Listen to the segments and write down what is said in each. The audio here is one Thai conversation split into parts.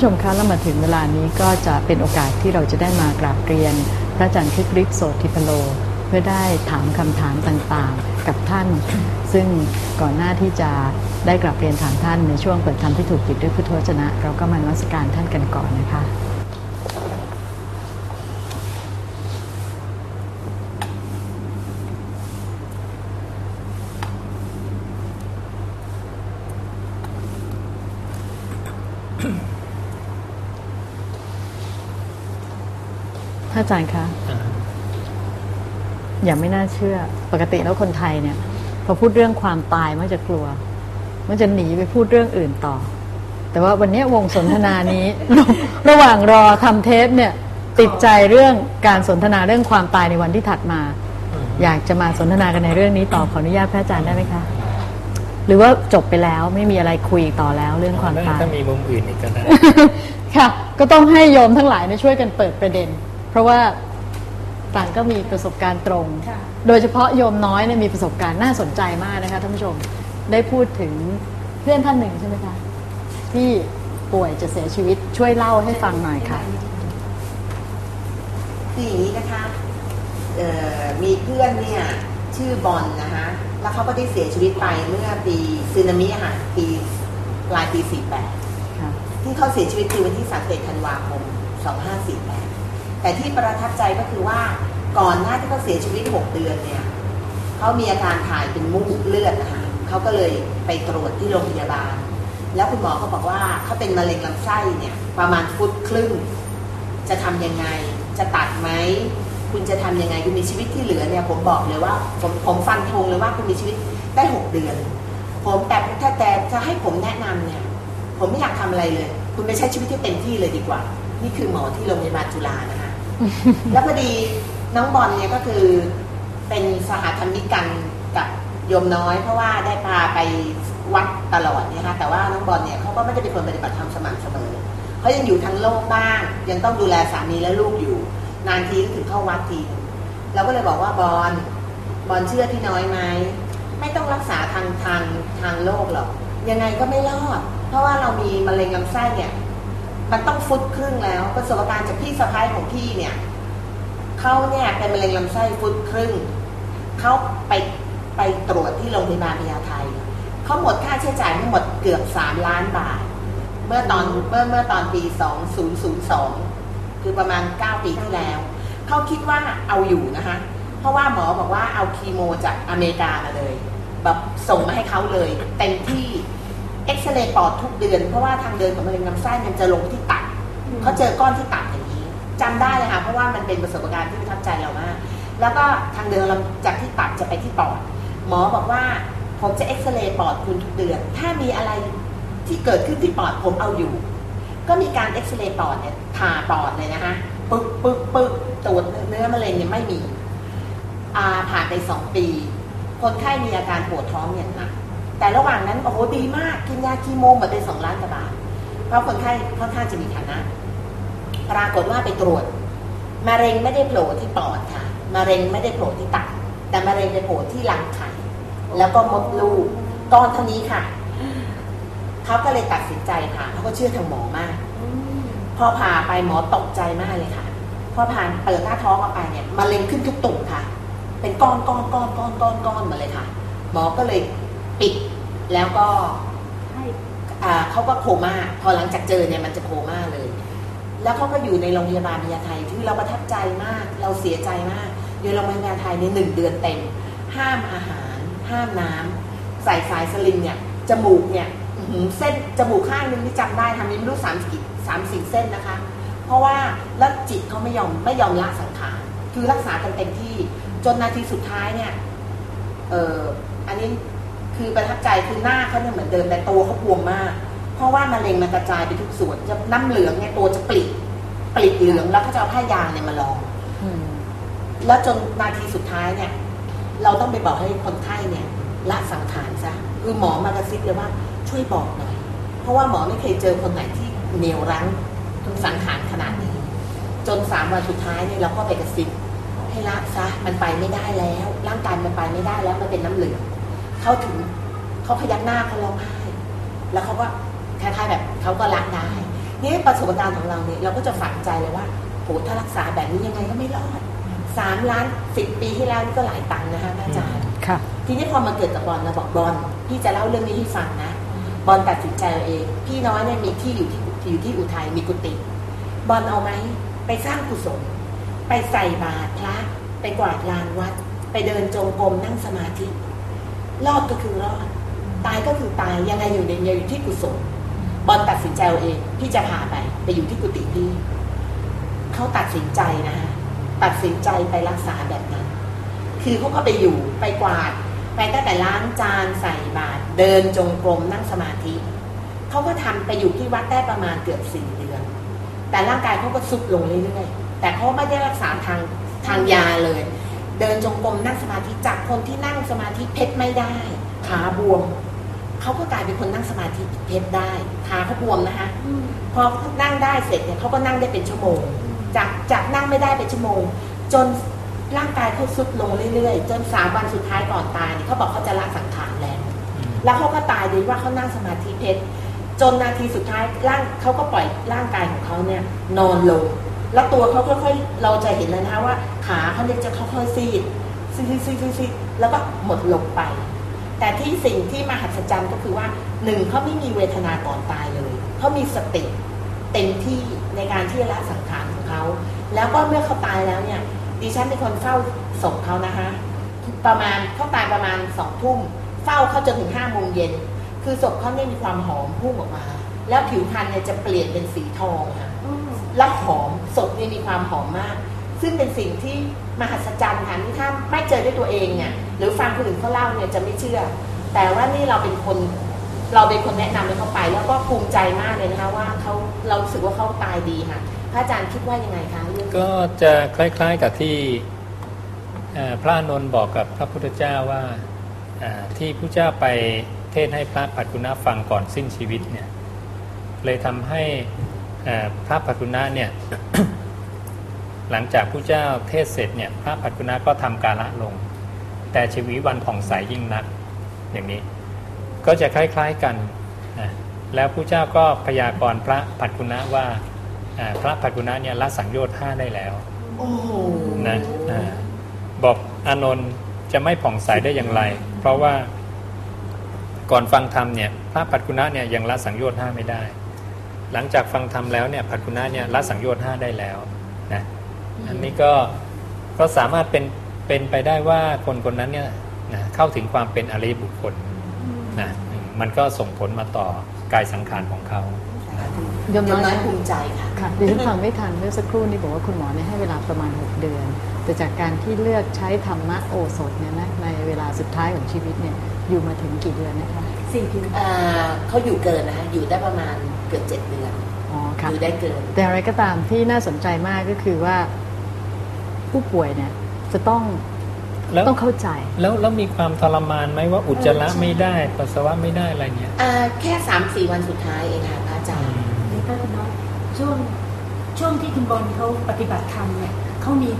ผู้ชมคะแล้วมาถึงเวลานี้ก็จะเป็นโอกาสที่เราจะได้มากราบเรียน พระอาจารย์คริสฤทธิ์โสติพโล เพื่อได้ถามคำถามต่างๆ กับท่าน ซึ่งก่อนหน้าที่จะได้กราบเรียนถามท่านในช่วงเปิดธรรมที่ถูกกิดด้วยพุทธวจนะ เราก็มานมัสการท่านกันก่อนนะคะ อาจารย์คะอย่าไม่น่าเชื่อ ปกติแล้วคนไทยเนี่ย พอพูดเรื่องความตายมักจะกลัว มันจะหนีไปพูดเรื่องอื่นต่อ แต่ว่าวันนี้วงสนทนานี้ ระหว่างรอทำเทปเนี่ย ติดใจเรื่องการสนทนาเรื่องความตายในวันที่ถัดมา อยากจะมาสนทนากันในเรื่องนี้ต่อขออนุญาตพระอาจารย์ได้ไหมคะหรือว่าจบไปแล้วไม่มีอะไรคุยต่อแล้วเรื่องความตายถ้ามีมุมอื่นอีกก็ได้ค่ะ ก็ต้องให้โยมทั้งหลายเนี่ยช่วยกันเปิดประเด็น เพราะว่าต่างก็มีประสบการณ์ตรง โดยเฉพาะโยมน้อยเนี่ยมีประสบการณ์น่าสนใจมากนะคะท่านผู้ชม ได้พูดถึงเพื่อนท่านหนึ่งใช่ไหมคะที่ป่วยจะเสียชีวิตช่วยเล่าให้ฟังหน่อยค่ะคืออย่างนี้นะคะเอ่อมีเพื่อนเนี่ยชื่อบอลนะคะแล้วเขาก็ได้เสียชีวิตไปเมื่อปีซึนามิอะค่ะปีปลายปี 48ค่ะที่เขาเสียชีวิตคือวันที่ 31 ธันวาคม 2548 แต่ที่ประทับใจก็คือว่าก่อนหน้าที่เขาเสียชีวิต 6 เดือนเนี่ยเขามีอาการถ่ายเป็นมูกเลือดนะคะเขาก็เลยไปตรวจที่โรงพยาบาล แล้วคุณหมอก็บอกว่าเขาเป็นมะเร็งลำไส้เนี่ยประมาณฟุตครึ่ง จะทำยังไง จะตัดไหม คุณจะทำยังไง คุณมีชีวิตที่เหลือเนี่ยผมบอกเลยว่า ผมผมฟันธงเลยว่าคุณมีชีวิตได้หกเดือน ผมแต่ถ้าแต่จะให้ผมแนะนำเนี่ย ผมไม่อยากทำอะไรเลย คุณไปใช้ชีวิตที่เต็มที่เลยดีกว่า นี่คือหมอที่โรงพยาบาลจุฬานะคะ แล้วพอดีน้องบอลเนี่ยก็คือเป็นสหธรรมิกกันกับโยมน้อย เพราะว่าได้พาไปวัดตลอดเนี่ยนะคะแต่ว่าน้องบอลเนี่ยเขาก็ไม่ได้เป็นคนปฏิบัติธรรมสม่ำเสมอเขายังอยู่ทั้งโลกบ้าง ยังต้องดูแลสามีและลูกอยู่ นานทีก็ถึงเข้าวัดทีเราก็เลยบอกว่าบอลบอลเชื่อพี่น้อยไหมไม่ต้องรักษาทางทางทางโลกหรอกยังไงก็ไม่รอด เพราะว่าเรามีมะเร็งลำไส้เนี่ย มันต้องฟุตครึ่งแล้วประสบการณ์จากพี่สะพ้ายของพี่เนี่ยเขาเนี่ยเป็นมะเร็งลำไส้ฟุตครึ่งเขาไปไปตรวจที่โรงพยาบาลพญาไทเขาหมดค่าใช้จ่ายทั้งหมดเกือบสามล้านบาท เมื่อตอนเมื่อเมื่อตอนปี2002คือประมาณ9ปีที่แล้วเขาคิดว่าเอาอยู่นะคะ เพราะว่าหมอบอกว่าเอาคีโมจากอเมริกามาเลย แบบส่งมาให้เขาเลยเต็มที่ เอ็กซเรย์ปอดทุกเดือน เพราะว่าทางเดินของมะเร็งลำไส้มันจะลงที่ตับเขาเจอก้อนที่ตับอย่างนี้จำได้เลยค่ะเพราะว่ามันเป็นประสบการณ์ที่ประทับใจเรามาก แล้วก็ทางเดินลำจากที่ตับจะไปที่ปอด หมอบอกว่าผมจะเอ็กซเรย์ปอดคุณทุกเดือน ถ้ามีอะไรที่เกิดขึ้นที่ปอดผมเอาอยู่ ก็มีการเอ็กซเรย์ปอดเนี่ยผ่าปอดเลยนะคะปึ๊กปึ๊กปึ๊กตรวจเนื้อมะเร็งเนี่ยไม่มีอาผ่านไปสองปี คนไข้มีอาการปวดท้องอย่างหนัก แต่ระหว่างนั้นโอ้โหดีมากกินยาคีโมหมดไปสองล้านกว่าบาท เพราะคนไข้ค่อนข้างจะมีฐานะ ปรากฏว่าไปตรวจมะเร็งไม่ได้โผล่ที่ปอดค่ะมะเร็งไม่ได้โผล่ที่ตับแต่มะเร็งไปโผล่ที่รังไข่แล้วก็มดลูกก้อนเท่านี้ค่ะเขาก็เลยตัดสินใจผ่าเขาก็เชื่อทางหมอมากพอผ่าไปหมอตกใจมากเลยค่ะ พอผ่านเปิดหน้าท้องออกไปเนี่ยมะเร็งขึ้นทุกตุ่มค่ะ เป็นก้อนก้อนก้อนก้อนก้อนก้อนมาเลยค่ะ หมอก็เลยปิด แล้วก็อ่าเขาก็โคม่าพอหลังจากเจอเนี่ยมันจะโคม่าเลย แล้วเขาก็อยู่ในโรงพยาบาลพญาไทที่เราประทับใจมาก เราเสียใจมากอยู่โรงพยาบาลไทยในหนึ่งเดือนเต็ม ห้ามอาหาร ห้ามน้ำใส่สายสลิงเนี่ยจมูกเนี่ยเส้นจมูกข้างนึงที่จำได้ทำนี้ไม่รู้สามสี่สามสี่เส้นนะคะ เพราะว่าแล้วจิตเขาไม่ยอมไม่ยอมละสังขารคือรักษากันเต็มที่จนนาทีสุดท้ายเนี่ยเอออันนี้ คือประทับใจคือหน้าเขาเนี่ยเหมือนเดิมแต่ตัวเขาบวมมาก เพราะว่ามะเร็งมันกระจายไปทุกส่วนจะน้ำเหลืองเนี่ยตัวจะปลิปลิเหลืองแล้วเขาจะเอาผ้ายางเนี่ยมาลองอืมแล้วจนนาทีสุดท้ายเนี่ย เราต้องไปบอกให้คนไข้เนี่ยละสังขารซะคือหมอมากระซิบเลยว่าช่วยบอกหน่อย เพราะว่าหมอไม่เคยเจอคนไหนที่เหนียวรั้งถึงสังขารขนาดนี้ จนสามวันสุดท้ายเนี่ยเราก็ไปกระซิบให้ละซะมันไปไม่ได้แล้ว ร่างกายมันไปไม่ได้แล้วมันเป็นน้ำเหลือง เขาถึงเขาพยักหน้าเขาร้องไห้แล้วเขาก็คล้ายๆแบบเขาก็ละได้นี่ประสบการณ์ของเราเนี่ยเราก็จะฝังใจเลยว่าโหถ้ารักษาแบบนี้ยังไงก็ไม่รอดสามล้านสิบปีที่แล้วนี่ก็หลายตังค์นะคะพระอาจารย์ค่ะ ทีนี้พอมาเกิดกับบอลเราบอกบอลพี่จะเล่าเรื่องนี้ให้ฟังนะ บอลตัดสินใจเอาเอง พี่น้อยเนี่ยมีที่อยู่ที่อยู่ที่อุทัยมีกุฏิบอลเอาไหมไปสร้างกุศล ไปใส่บาตรพระไปกวาดลานวัด ไปเดินจงกรมนั่งสมาธิ รอดก็คือรอด ตายก็คือตายยังไงอยู่ในอยู่ที่กุศลบอลตัดสินใจเอาเองพี่จะพาไปไปอยู่ที่กุฏิพี่เขาตัดสินใจนะฮะตัดสินใจไปรักษาแบบนั้น คือเขาก็ไปอยู่ไปกวาด ไปตั้งแต่ล้างจานใส่บาตรเดินจงกรมนั่งสมาธิเขาก็ทำไปอยู่ที่วัดได้ประมาณเกือบสี่เดือน แต่ร่างกายเขาก็สุดลงเรื่อยๆแต่เขาไม่ได้รักษาทางทางยาเลย เดินจงกรมนั่งสมาธิจากคนที่นั่งสมาธิเพชรไม่ได้ ขาบวมเขาก็กลายเป็นคนนั่งสมาธิเพชรได้ขาเขาบวมนะคะพอนั่งได้เสร็จเนี่ยเขาก็นั่งได้เป็นชั่วโมง จากจากนั่งไม่ได้เป็นชั่วโมง จนร่างกายเขาสุดลงเรื่อยๆ จนสามวันสุดท้ายก่อนตายเนี่ยเขาบอกเขาจะละสังขารแล้ว แล้วเขาก็ตายโดยว่าเขานั่งสมาธิเพชรจนนาทีสุดท้ายร่างเขาก็ปล่อยร่างกายของเขาเนี่ยนอนลง แล้วตัวเขาค่อยๆเราจะเห็นเลยนะคะว่าขาเขาเนี่ยจะค่อยๆซีดซีดซีดซีดซีดแล้วก็หมดลงไป แต่ที่สิ่งที่มหัศจรรย์ก็คือว่าหนึ่งเขาไม่มีเวทนาก่อนตายเลยเขามีสติเต็มที่ในการที่จะละสังขารของเขาแล้วก็เมื่อเขาตายแล้วเนี่ย ดิฉันเป็นคนเฝ้าศพเขานะคะ ประมาณเขาตายประมาณสองทุ่มเฝ้าเขาจนถึงห้าโมงเย็นคือศพเขาเนี่ยมีความหอมพุ่งออกมา แล้วผิวพรรณเนี่ยจะเปลี่ยนเป็นสีทองค่ะ และหอมศพนี่มีความหอมมาก ซึ่งเป็นสิ่งที่มหัศจรรย์ค่ะนี่ถ้าไม่เจอด้วยตัวเองเนี่ยหรือฟังคนอื่นเขาเล่าเนี่ยจะไม่เชื่อ แต่ว่านี่เราเป็นคนเราเป็นคนแนะนำให้เขาไป แล้วก็ภูมิใจมากเลยนะคะว่าเขาเราสึกว่าเขาตายดีค่ะพระอาจารย์คิดว่ายังไงคะเรื่องนี้ก็จะคล้ายๆกับที่เอ่อพระอานนท์บอกกับพระพุทธเจ้าว่าอ่าที่พระเจ้าไปเทศน์ให้พระปัจจุณะฟังก่อนสิ้นชีวิตเนี่ยเลยทำให้ พระปัจจุณะเนี่ยหลังจากพระเจ้าเทศน์เสร็จเนี่ยพระปัจจุณะก็ทำกาละลง แต่ชีวิตวันผ่องใสยิ่งนักอย่างนี้ ก็จะคล้ายๆกันนะแล้วพระเจ้าก็พยากรณ์พระปัจจุณะว่าอ่าพระปัจจุณะเนี่ยละสังโยชน์ห้าได้แล้วโอ้โหนะอ่าบอกอานนท์จะไม่ผ่องใสได้อย่างไร เพราะว่าก่อนฟังธรรมเนี่ยพระปัจจุณะเนี่ยยังละสังโยชน์ห้าไม่ได้ หลังจากฟังธรรมแล้วเนี่ยปัจจุณะเนี่ยละสังโยชน์ห้าได้แล้วนะอันนี้ก็ก็สามารถเป็นเป็นไปได้ว่าคนคนนั้นเนี่ยนะเข้าถึงความเป็นอริยบุคคลนะอืมมันก็ส่งผลมาต่อกายสังขารของเขายมน้อยน้อยภูมิใจค่ะค่ะดิฉันฟังไม่ทันเมื่อสักครู่นี้บอกว่าคุณหมอเนี่ยให้เวลาประมาณ 6 เดือน แต่จากการที่เลือกใช้ธรรมะโอสถเนี่ยนะในเวลาสุดท้ายของชีวิตเนี่ยอยู่มาถึงกี่เดือนนะคะสี่ถึงอ่าเขาอยู่เกินนะคะอยู่ได้ประมาณเกือบเจ็ดเดือนอ๋ออค่ะยู่ได้เกิน แต่อะไรก็ตามที่น่าสนใจมากก็คือว่า ผู้ป่วยเนี่ยจะต้องแล้วต้องเข้าใจ แล้วแล้วมีความทรมานไหมว่าอุจจาระไม่ได้ปัสสาวะไม่ได้อะไรเงี้ยอ่าแค่สามสี่วันสุดท้ายเองค่ะพระอาจารย์นี่ก็คุณน้อยช่วงช่วงที่คุณบอลเขาปฏิบัติธรรมเนี่ยเขามี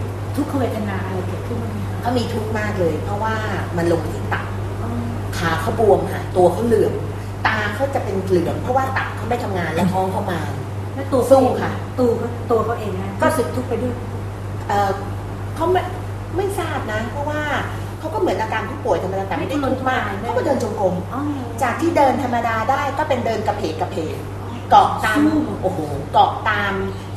ทุกขเวทนาอะไรเกิดขึ้นบ้างไหมคะเขามีทุกข์มากเลย เพราะว่ามันลงที่ตับอ๋อขาเขาบวมค่ะตัวเขาเหลืองตาเขาจะเป็นเหลืองเพราะว่าตับเขาไม่ทำงานและท้องเขามาแล้วตัวสู้ค่ะ ตัวเขาตัวเขาเองนะก็รู้สึกทุกข์ไปด้วยเอ่อเขาไม่ไม่ทราบนะ เพราะว่าเขาก็เหมือนอาการผู้ป่วยธรรมดาแต่ไม่ได้ทุกข์มากเขาก็เดินจงกรมอ๋อจากที่เดินธรรมดาได้ก็เป็นเดินกระเพกกระเพกเกาะตามสู้โอ้โหเกาะตาม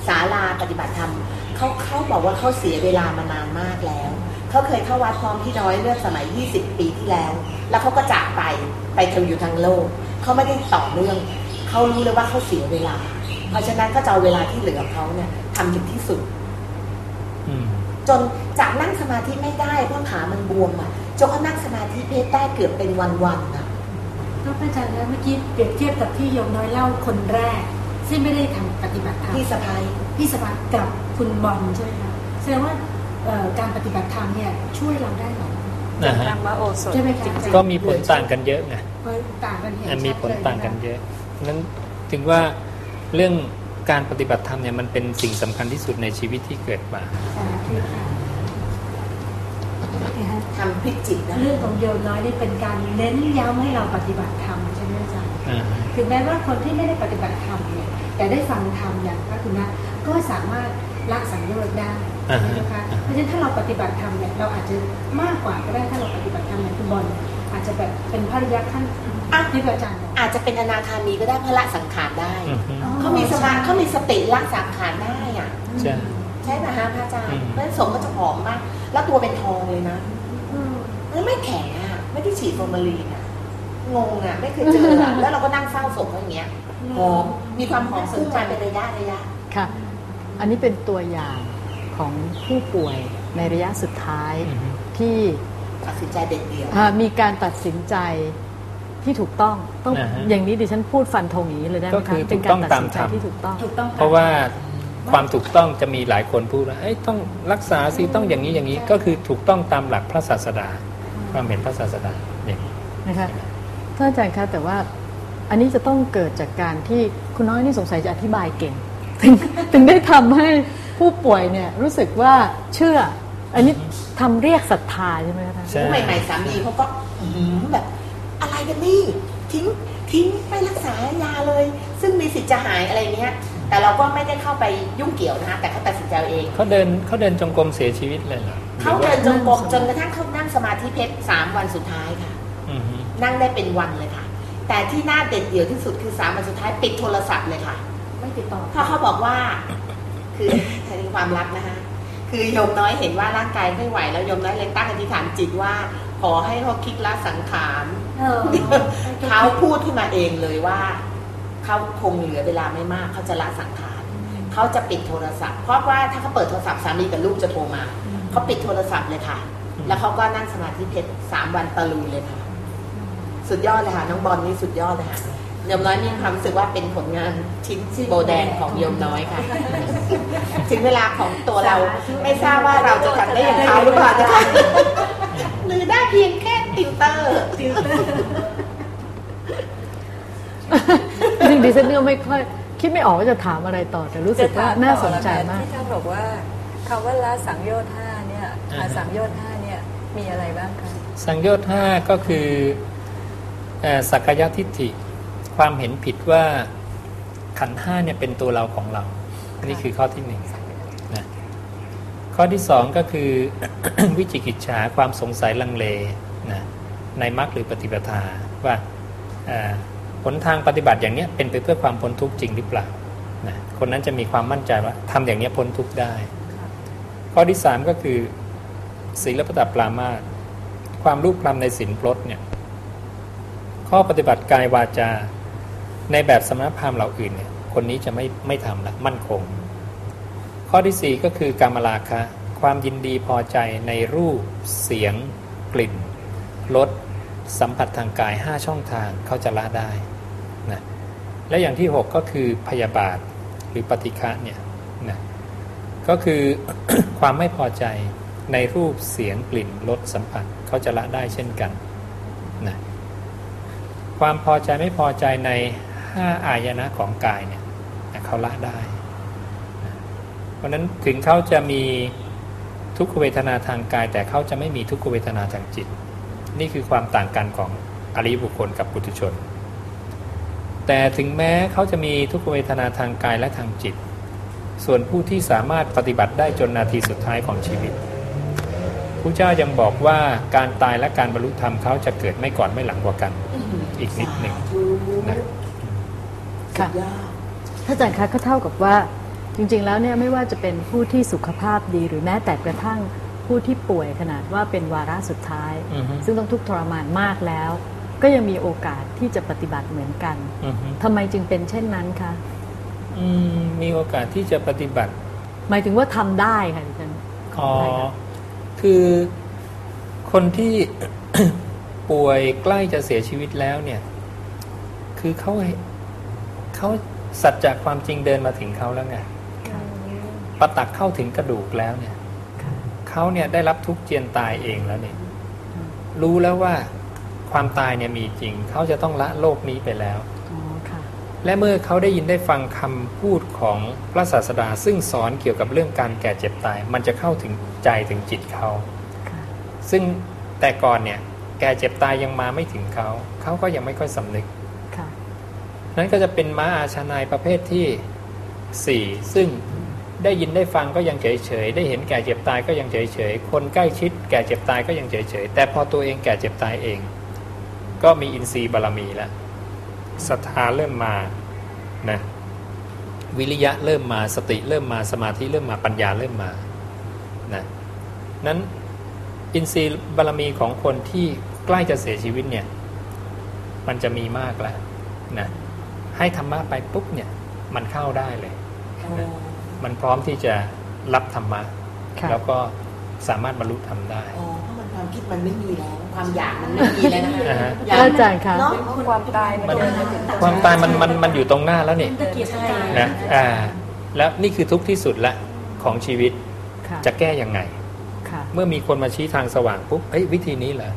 ศาลาปฏิบัติธรรม เขาเขาบอกว่าเขาเสียเวลามานานมากแล้วเขาเคยเข้าวัดพร้อมพี่น้อยเมื่อสมัย 20 ปีที่แล้ว แล้วเขาก็จากไปไปทางอยู่ทางโลกเขาไม่ได้ต่อเนื่องเขารู้เลยว่าเขาเสียเวลา เพราะฉะนั้นก็จะเอาเวลาที่เหลือเขาเนี่ยทำถึงที่สุดอืมจนจากนั่งสมาธิไม่ได้เพราะขามันบวมอะจนเขานั่งสมาธิเพชรได้เกือบเป็นวันๆอะแล้วอาจารย์แล้วเมื่อกี้เปรียบเทียบกับที่โยมน้อยเล่าคนแรก ซึ่งไม่ได้ทำปฏิบัติธรรมพี่สะพ้ายพี่สบายกับคุณบอลใช่ไหมคะแสดงว่าเอ่อการปฏิบัติธรรมเนี่ยช่วยเราได้หรอนะฮะธรรมโอสถใช่ไหมคะก็มีผลต่างกันเยอะไงเฮ้ยต่างกันเห็นอะชัดมีผลเลยต่างกันเยอะนั้นถึงว่าเรื่องการปฏิบัติธรรมเนี่ยมันเป็นสิ่งสำคัญที่สุดในชีวิตที่เกิดมาสาธุค่ะนะคะทำพลิกจิตนะเรื่องของโยมน้อยนี่เป็นการเน้นย้ำให้เราปฏิบัติธรรมใช่ไหมอาจารย์อ่าถึงแม้ว่าคนที่ไม่ได้ปฏิบัติธรรมเนี่ย แต่ได้ฟังธรรมอย่างพระคุณนะก็สามารถละสังโยชน์ได้อ่าฮะใช่ไหมคะเพราะฉะนั้นถ้าเราปฏิบัติธรรมเนี่ยเราอาจจะมากกว่าก็ได้ถ้าเราปฏิบัติธรรมอย่างคุณบอลอาจจะแบบเป็นพระริยะขั้นอะที่พระอาจารย์บอกอาจจะเป็นอนาคามีก็ได้เพราะละสังขารได้อือฮึเขามีสมาเขามีสติละสังขารได้อะใช่ใช่ไหมฮะพระอาจารอืย์มเพราะฉะนั้นสมก็จะผอมมาก แล้วตัวเป็นทองเลยนะอืมแล้วไม่แข็งอะไม่ได้ฉีดฟอร์มาลีนอะงงอะไม่เคยเจออะแล้วเราก็นั่งเฝ้าศพเขาอย่างเงี้ยหอม มีความหอมสนใจเป็นระยะระยะค่ะ อันนี้เป็นตัวอย่างของผู้ป่วยในระยะสุดท้ายอือฮึที่ตัดสินใจเด็ดเดี่ยวอ่ามีการตัดสินใจที่ถูกต้องต้องอ่าฮะอย่างนี้ดิฉันพูดฟันธงอย่างนี้เลยได้ไหมก็คืคะอเป็นถูกกาต้รองตัดสินใจตามธรรมที่ถูกต้องถูกต้อง เพราะว่าความถูกต้องจะมีหลายคนพูดว่าเอ้ยต้องรักษาสิต้องอย่างนี้อย่างนี้ก็คือถูกต้องตามหลักพระศาสดาความเห็นพระศาสดาอย่างนี้นะคะท่านอาจารย์คะแต่ว่า อันนี้จะต้องเกิดจากการที่คุณน้อยนี่สงสัยจะอธิบายเก่งถึงถึงได้ทำให้ผู้ป่วยเนี่ยรู้สึกว่าเชื่อ อันนี้ทำเรียกศรัทธาใช่ไหมคะท่านใช่ผู้ใหม่ๆสามีเขาก็อื้อหือแบบอะไรกันนี่ทิ้งทิ้งไม่รักษายาเลย ซึ่งมีสิทธิ์จะหายอะไรเนี้ยแต่เราก็ไม่ได้เข้าไปยุ่งเกี่ยวนะคะแต่เขาตัดสินใจเอาเองเขาเดินเขาเดินจงกรมเสียชีวิตเลยเหรอเขาเดินจงกรมจนกระทั่งเขานั่งสมาธิเพชรสามวันสุดท้ายค่ะอือฮึนั่งได้เป็นวันเลยค่ะ แต่ที่น่าเด็ดเดี่ยวที่สุดคือสามวันสุดท้ายปิดโทรศัพท์เลยค่ะ ไม่ติดต่อเพราะเขาบอกว่า คือใช้ความรักนะคะคือโยมน้อยเห็นว่าร่างกายไม่ไหวแล้วโยมน้อยเลยตั้งอธิษฐานจิตว่า ขอให้เขาคิดละสังขารเออเขาพูดขึ้นมาเองเลยว่าเขาคงเหลือเวลาไม่มากเขาจะละสังขารเขาจะปิดโทรศัพท์ เพราะว่าถ้าเขาเปิดโทรศัพท์สามีกับลูกจะโทรมาเขาปิดโทรศัพท์เลยค่ะ แล้วเขาก็นั่งสมาธิเพชรสามวันตะลุยเลยค่ะ สุดยอดเลยค่ะน้องบอลนี่สุดยอดเลยค่ะโยมน้อยมีความรู้สึกว่าเป็นผลงานชิ้นโบแดงของโยมน้อยค่ะ ถึงเวลาของตัวเราไม่ทราบว่าเราจะทำได้อย่างเขาหรือเปล่านะคะหรือได้เพียงแค่ติวเตอร์จริงๆดิฉันก็ไม่ค่อยคิดไม่ออกว่าจะถามอะไรต่อแต่รู้สึกว่าน่าสนใจมากที่ท่านบอกว่าคำว่าละสังโยชน์ห้าเนี่ยอ่าฮะสังโยชน์ห้าเนี่ยมีอะไรบ้างคะสังโยชน์ห้าก็คือเอ่อ สักกายทิฏฐิความเห็นผิดว่าขันธ์ห้าเนี่ยเป็นตัวเราของเรา นี่คือข้อที่หนึ่งนะข้อที่สองก็คือวิจิกิจฉาความสงสัยลังเลนะในมรรคหรือปฏิปทาว่าผลทางปฏิบัติอย่างเนี้ยเป็นไปเพื่อความพ้นทุกข์จริงหรือเปล่านะคนนั้นจะมีความมั่นใจว่าทำอย่างเนี้ยพ้นทุกข์ได้ ข้อที่สามก็คือศีลปฏิบัติปรามาสความรูปคลำในศีลพรตเนี่ย ข้อปฏิบัติกายวาจา ในแบบสมณพราหมณ์เหล่าอื่นเนี่ยคนนี้จะไม่ไม่ทำละมั่นคง ข้อที่สี่ก็คือกามราคะ ความยินดีพอใจในรูป เสียง กลิ่นรสสัมผัสทางกาย 5 ช่องทางเขาจะละได้นะและอย่างที่ 6 ก็คือพยาบาทหรือปฏิฆะเนี่ยนะก็คือความไม่พอใจในรูปเสียงกลิ่นรสสัมผัสเขาจะละได้เช่นกันนะ ความพอใจไม่พอใจในห้าอายนะของกายเนี่ยเขาละได้ เพราะฉะนั้นถึงเขาจะมีทุกขเวทนาทางกาย แต่เขาจะไม่มีทุกขเวทนาทางจิต นี่คือความต่างกันของอริยบุคคลกับปุถุชน แต่ถึงแม้เขาจะมีทุกขเวทนาทางกายและทางจิต ส่วนผู้ที่สามารถปฏิบัติได้จนนาทีสุดท้ายของชีวิต พระเจ้ายังบอกว่าการตายและการบรรลุธรรมเขาจะเกิดไม่ก่อนไม่หลังกว่ากัน อีกนิดหนึ่งนะค่ะถ้าอาจารย์คะก็เท่ากับว่าจริงๆแล้วเนี่ยไม่ว่าจะเป็นผู้ที่สุขภาพดีหรือแม้แต่กระทั่งผู้ที่ป่วยขนาดว่าเป็นวาระสุดท้ายอือฮึซึ่งต้องทุกข์ทรมานมากแล้ว ก็ยังมีโอกาสที่จะปฏิบัติเหมือนกันอือฮึทำไมจึงเป็นเช่นนั้นคะอืมมีโอกาสที่จะปฏิบัติ หมายถึงว่าทำได้ค่ะอาจารย์อ๋อ คือคนที่ป่วยใกล้จะเสียชีวิตแล้วเนี่ย คือเขาเขาสัจจะความจริงเดินมาถึงเขาแล้วไงปะตักเข้าถึงกระดูกแล้วเนี่ยเขาเนี่ยได้รับทุกข์เจียนตายเองแล้วเนี่ยรู้แล้วว่าความตายเนี่ยมีจริง เขาจะต้องละโลกนี้ไปแล้ว และเมื่อเขาได้ยินได้ฟังคำพูดของพระศาสดา ซึ่งสอนเกี่ยวกับเรื่องการแก่เจ็บตาย มันจะเข้าถึงใจถึงจิตเขาค่ะซึ่งแต่ก่อนเนี่ยแก่เจ็บตายยังมาไม่ถึงเขา เขาก็ยังไม่ค่อยสำนึกค่ะพนั้นก็จะเป็นม้าอาชานายประเภทที่สี่ซึ่งได้ยินได้ฟังก็ยังเฉยเฉยๆได้เห็นแก่เจ็บตายก็ยังเฉยเฉยๆคนใกล้ชิด แก่เจ็บตายก็ยังเฉยเฉยๆแต่พอตัวเองแก่เจ็บตายเอง ก็มีอินทรีย์บารมีแล้ว ศรัทธาเริ่มมานะวิริยะเริ่มมาสติเริ่มมาสมาธิเริ่มมาปัญญาเริ่มมานะนั้นอินทรีย์บารมีของคนที่ใกล้จะเสียชีวิตเนี่ยมันจะมีมากแล้วนะให้ธรรมะไปปุ๊บเนี่ยมันเข้าได้เลยนะมันพร้อมที่จะรับธรรมะค่ะแล้วก็สามารถบรรลุธรรมได้อ๋อเพราะมันความคิดมันไม่มีแล้ว ความอยากมันไม่มีแล้วนะคะอ่าฮะ อยากอาจารย์คะเนาะเพราะความตายมันเดินมาถึงความตายมันมันมันอยู่ตรงหน้าแล้วนี่ตะเกียบตะกายนะอ่า แล้วนี่คือทุกข์ที่สุดละของชีวิตค่ะจะแก้ยังไง ค่ะเมื่อมีคนมาชี้ทางสว่างปุ๊บเอ้ยวิธีนี้เหรอ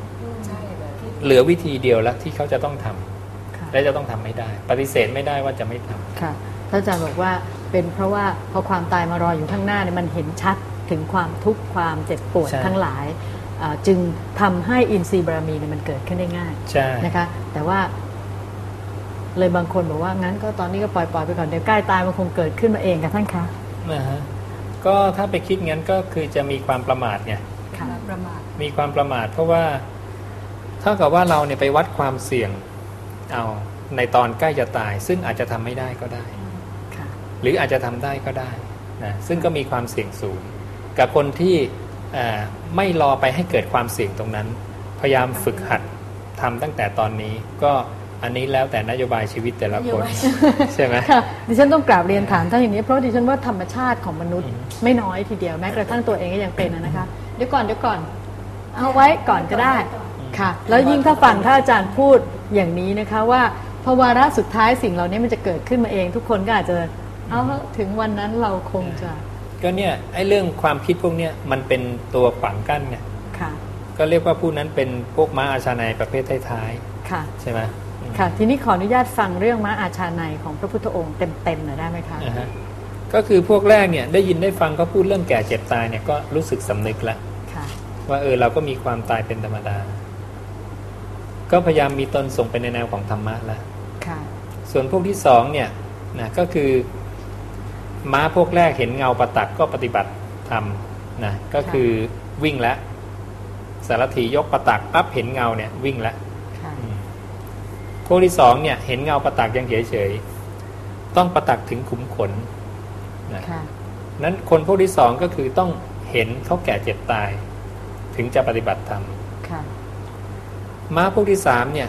ใช่เลยเหลือวิธีเดียวแล้วที่เขาจะต้องทำค่ะและจะต้องทำไม่ได้ ปฏิเสธไม่ได้ว่าจะไม่ทำค่ะท่านอาจารย์บอกว่าเป็นเพราะว่าพอความตายมารออยู่ข้างหน้าเนี่ยมันเห็นชัดถึงความทุกข์ความเจ็บปวดใช่ทั้งหลายอ่า จึงทำให้อินทรีย์บารมีเนี่ยมันเกิดขึ้นได้ง่ายใช่นะคะ แต่ว่า เลยบางคนบอกว่างั้นก็ตอนนี้ก็ปล่อยปล่อยไปก่อนเดี๋ยวใกล้ตายมันคงเกิดขึ้นมาเองค่ะท่านคะนะฮะก็ถ้าไปคิดงั้นก็คือจะมีความประมาทไงค่ะประมาทมีความประมาท เพราะว่าเท่ากับว่าเราเนี่ยไปวัดความเสี่ยงเอาในตอนใกล้จะตาย ซึ่งอาจจะทำไม่ได้ก็ได้ค่ะหรืออาจจะทำได้ก็ได้นะซึ่งก็มีความเสี่ยงสูง กับคนที่เอ่อ ไม่รอไปให้เกิดความเสี่ยงตรงนั้น พยายามฝึกหัดทำตั้งแต่ตอนนี้ก็อันนี้แล้วแต่นโยบายชีวิตแต่ละคนใช่ไหมค่ะดิฉันต้องกราบเรียนถามท่านอย่างนี้เพราะดิฉันว่าธรรมชาติของมนุษย์อืมไม่น้อยทีเดียวแม้กระทั่งตัวเองก็ยังเป็นนะนะคะเดี๋ยวก่อนเดี๋ยวก่อน เอาไว้ก่อนก็ได้ค่ะ แล้วยิ่งถ้าฟังถ้าอาจารย์พูดอย่างนี้นะคะว่าพอวาระสุดท้ายสิ่งเหล่านี้มันจะเกิดขึ้นมาเอง ทุกคนก็อาจจะเอาเถอะถึงวันนั้นเราคงจะ ก็เนี่ยไอ้เรื่องความคิดพวกเนี้ยมันเป็นตัวขวางกั้นไงค่ะก็เรียกว่าผู้นั้นเป็นพวกม้าอาชาในยประเภทท้ายค่ะๆใช่ไหมอืมค่ะทีนี้ขออนุญาตฟังเรื่องม้าอาชาในยของพระพุทธองค์เต็มๆหน่อยได้ไหมคะอ่าฮะก็คือพวกแรกเนี่ยได้ยินได้ฟังเขาพูดเรื่องแก่เจ็บตายเนี่ยก็รู้สึกสำนึกแล้วค่ะว่าเออเราก็มีความตายเป็นธรรมดา ก็พยายามมีตนส่งไปในแนวของธรรมะแล้วค่ะส่วนพวกที่สองเนี่ยนะก็คือ ม้าพวกแรกเห็นเงาประตักก็ปฏิบัติธรรมนะก็คือวิ่งแล้วสารถียกประตักปั๊บเห็นเงาเนี่ยวิ่งแล้วค่ะพวกที่สองเนี่ยเห็นเงาประตักยังเฉยๆต้องประตักถึงขุมขนนะค่ะนั้นคนพวกที่สองก็คือต้องเห็นเขาแก่เจ็บตาย ถึงจะปฏิบัติธรรมค่ะม้าพวกที่สามเนี่ย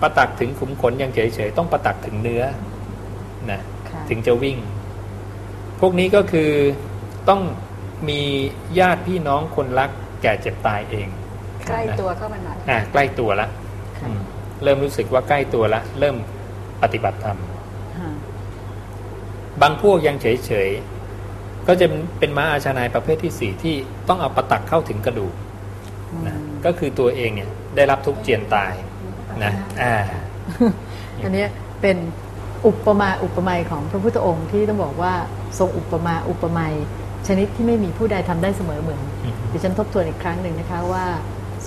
ประตักถึงขุมขนยังเฉยๆต้องประตักถึงเนื้อนะค่ะถึงจะวิ่ง พวกนี้ก็คือต้องมีญาติพี่น้องคนรัก แก่เจ็บตายเองใกล้ตัวเข้ามาหน่อยอะใกล้ตัวละค่ะอืมเริ่มรู้สึกว่าใกล้ตัวละ เริ่มปฏิบัติธรรมค่ะบางพวกยังเฉยๆ ก็จะเป็นม้าอาชานายประเภทที่สี่ที่ต้องเอาประตักเข้าถึงกระดูกนะอืมก็คือตัวเองเนี่ยได้รับทุกข์เจียนตายนะอ่าอันเนี้ยเป็น อุปมาอุปไมยของพระพุทธองค์ที่ต้องบอกว่าทรงอุปมาอุปไมยชนิดที่ไม่มีผู้ใดทำได้เสมอเหมือนอืมดิฉันทบทวนอีกครั้งหนึ่งนะคะว่า